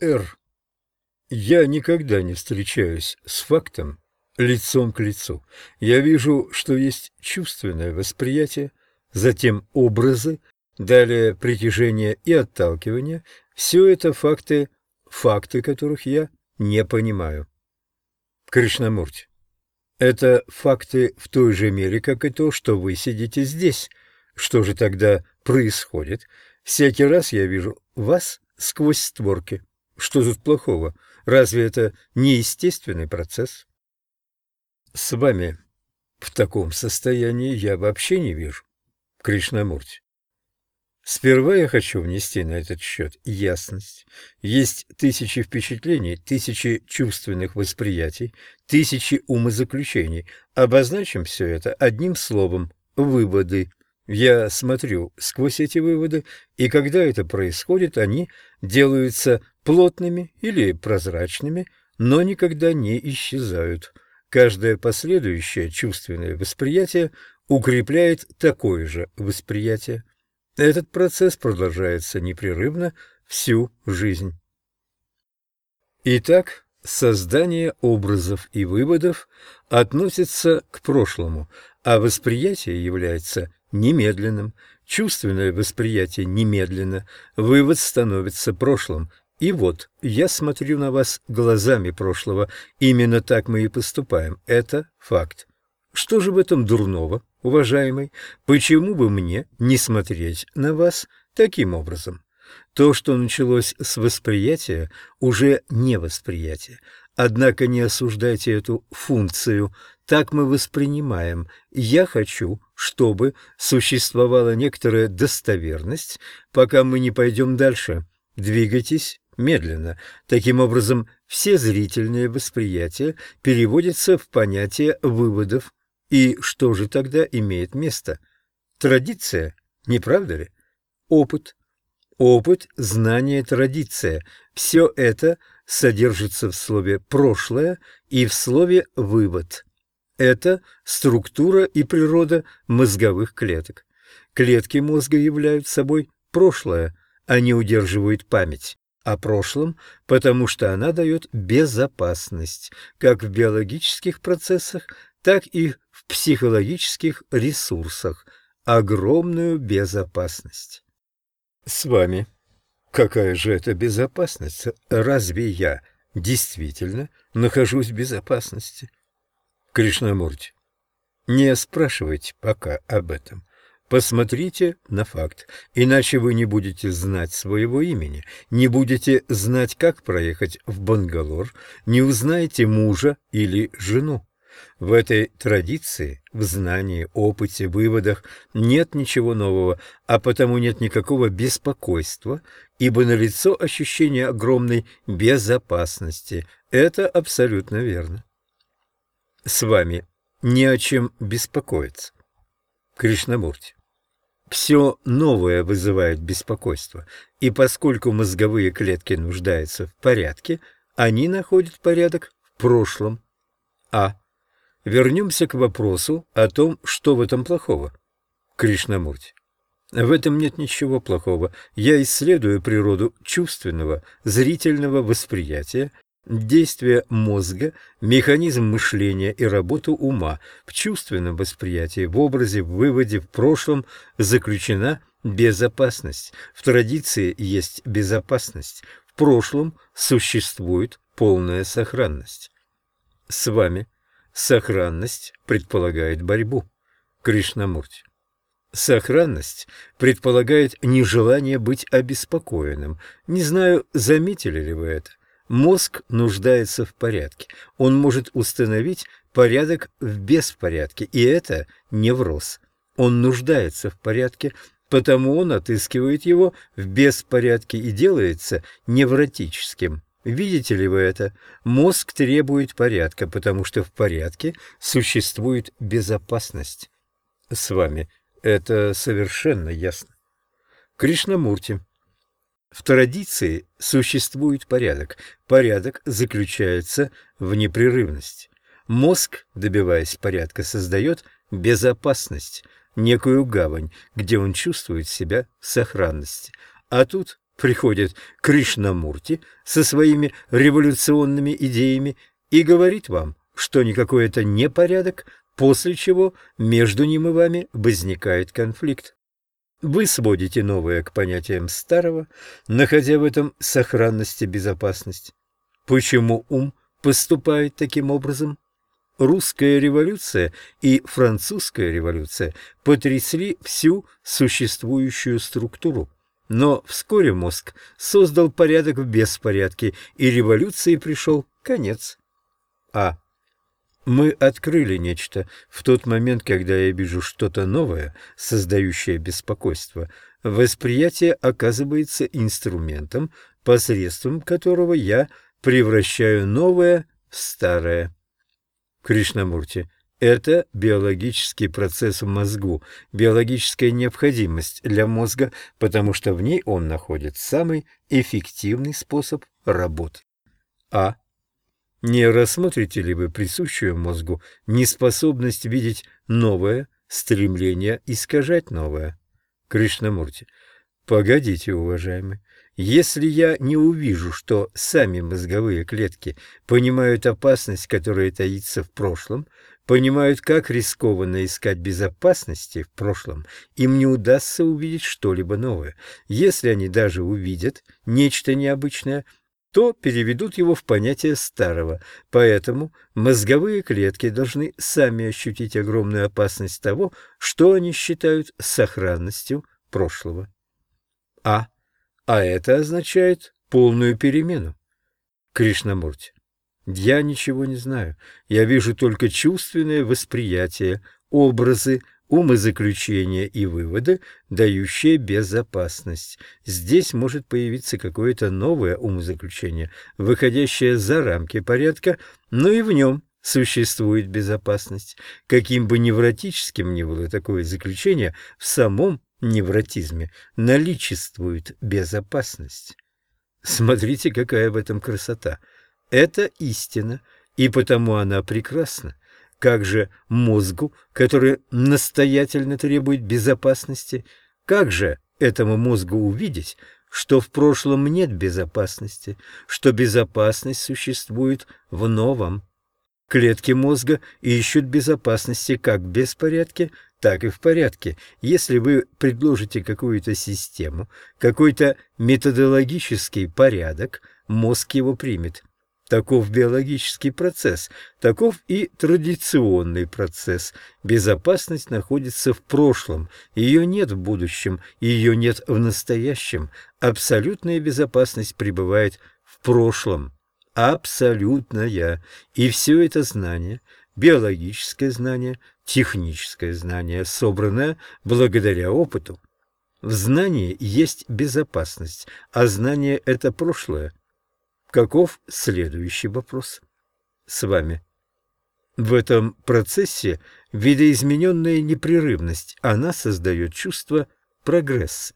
Р. Я никогда не встречаюсь с фактом лицом к лицу. Я вижу, что есть чувственное восприятие, затем образы, далее притяжение и отталкивание. Все это факты, факты которых я не понимаю. Кришнамурти. Это факты в той же мере, как и то, что вы сидите здесь. Что же тогда происходит? Всякий раз я вижу вас сквозь створки. Что тут плохого? Разве это не естественный процесс? С вами в таком состоянии я вообще не вижу. Кришнамурти. Сперва я хочу внести на этот счет ясность. Есть тысячи впечатлений, тысячи чувственных восприятий, тысячи умозаключений. Обозначим все это одним словом – выводы. Я смотрю сквозь эти выводы, и когда это происходит, они делаются плотными или прозрачными, но никогда не исчезают. Каждое последующее чувственное восприятие укрепляет такое же восприятие. Этот процесс продолжается непрерывно всю жизнь. Итак, создание образов и выводов относится к прошлому, а восприятие является немедленным. Чувственное восприятие немедленно, вывод становится прошлым. И вот, я смотрю на вас глазами прошлого, именно так мы и поступаем, это факт. Что же в этом дурного? уважаемый, почему бы мне не смотреть на вас таким образом? То, что началось с восприятия, уже не восприятие. Однако не осуждайте эту функцию. Так мы воспринимаем. Я хочу, чтобы существовала некоторая достоверность, пока мы не пойдем дальше. Двигайтесь медленно. Таким образом, все зрительные восприятия переводятся в понятие выводов и что же тогда имеет место? Традиция, не правда ли? Опыт. Опыт, знание, традиция. Все это содержится в слове «прошлое» и в слове «вывод». Это структура и природа мозговых клеток. Клетки мозга являются собой прошлое, они удерживают память о прошлом, потому что она дает безопасность, как в биологических процессах, так и в психологических ресурсах, огромную безопасность. С вами. Какая же это безопасность? Разве я действительно нахожусь в безопасности? Кришнамурти. Не спрашивайте пока об этом. Посмотрите на факт, иначе вы не будете знать своего имени, не будете знать, как проехать в Бангалор, не узнаете мужа или жену. В этой традиции, в знании, опыте, выводах нет ничего нового, а потому нет никакого беспокойства, ибо налицо ощущение огромной безопасности. Это абсолютно верно. С вами не о чем беспокоиться. Кришнамурти. Все новое вызывает беспокойство, и поскольку мозговые клетки нуждаются в порядке, они находят порядок в прошлом. А. Вернемся к вопросу о том, что в этом плохого. Кришнамурти. В этом нет ничего плохого. Я исследую природу чувственного, зрительного восприятия, действия мозга, механизм мышления и работу ума. В чувственном восприятии, в образе, в выводе, в прошлом заключена безопасность. В традиции есть безопасность. В прошлом существует полная сохранность. С вами Сохранность предполагает борьбу. Кришнамурти. Сохранность предполагает нежелание быть обеспокоенным. Не знаю, заметили ли вы это. Мозг нуждается в порядке. Он может установить порядок в беспорядке, и это невроз. Он нуждается в порядке, потому он отыскивает его в беспорядке и делается невротическим. Видите ли вы это? Мозг требует порядка, потому что в порядке существует безопасность. С вами это совершенно ясно. Кришнамурти. В традиции существует порядок. Порядок заключается в непрерывности. Мозг, добиваясь порядка, создает безопасность, некую гавань, где он чувствует себя в сохранности. А тут приходит Кришнамурти со своими революционными идеями и говорит вам, что никакой это не порядок, после чего между ним и вами возникает конфликт. Вы сводите новое к понятиям старого, находя в этом сохранность и безопасность. Почему ум поступает таким образом? Русская революция и французская революция потрясли всю существующую структуру. Но вскоре мозг создал порядок в беспорядке, и революции пришел конец. А. Мы открыли нечто в тот момент, когда я вижу что-то новое, создающее беспокойство. Восприятие оказывается инструментом, посредством которого я превращаю новое в старое. Кришнамурти, это биологический процесс в мозгу, биологическая необходимость для мозга, потому что в ней он находит самый эффективный способ работы. А. Не рассмотрите ли вы присущую мозгу неспособность видеть новое, стремление искажать новое? Кришнамурти. Погодите, уважаемый. Если я не увижу, что сами мозговые клетки понимают опасность, которая таится в прошлом, понимают, как рискованно искать безопасности в прошлом, им не удастся увидеть что-либо новое. Если они даже увидят нечто необычное – то переведут его в понятие старого. Поэтому мозговые клетки должны сами ощутить огромную опасность того, что они считают сохранностью прошлого. А. А это означает полную перемену. Кришнамурти. Я ничего не знаю. Я вижу только чувственное восприятие, образы, умозаключения и выводы, дающие безопасность. Здесь может появиться какое-то новое умозаключение, выходящее за рамки порядка, но и в нем существует безопасность. Каким бы невротическим ни было такое заключение, в самом невротизме наличествует безопасность. Смотрите, какая в этом красота. Это истина, и потому она прекрасна. Как же мозгу, который настоятельно требует безопасности, как же этому мозгу увидеть, что в прошлом нет безопасности, что безопасность существует в новом? Клетки мозга ищут безопасности как в беспорядке, так и в порядке. Если вы предложите какую-то систему, какой-то методологический порядок, мозг его примет. Таков биологический процесс, таков и традиционный процесс. Безопасность находится в прошлом, ее нет в будущем, ее нет в настоящем. Абсолютная безопасность пребывает в прошлом. Абсолютная. И все это знание, биологическое знание, техническое знание, собранное благодаря опыту. В знании есть безопасность, а знание – это прошлое – Каков следующий вопрос? С вами. В этом процессе видоизмененная непрерывность, она создает чувство прогресса.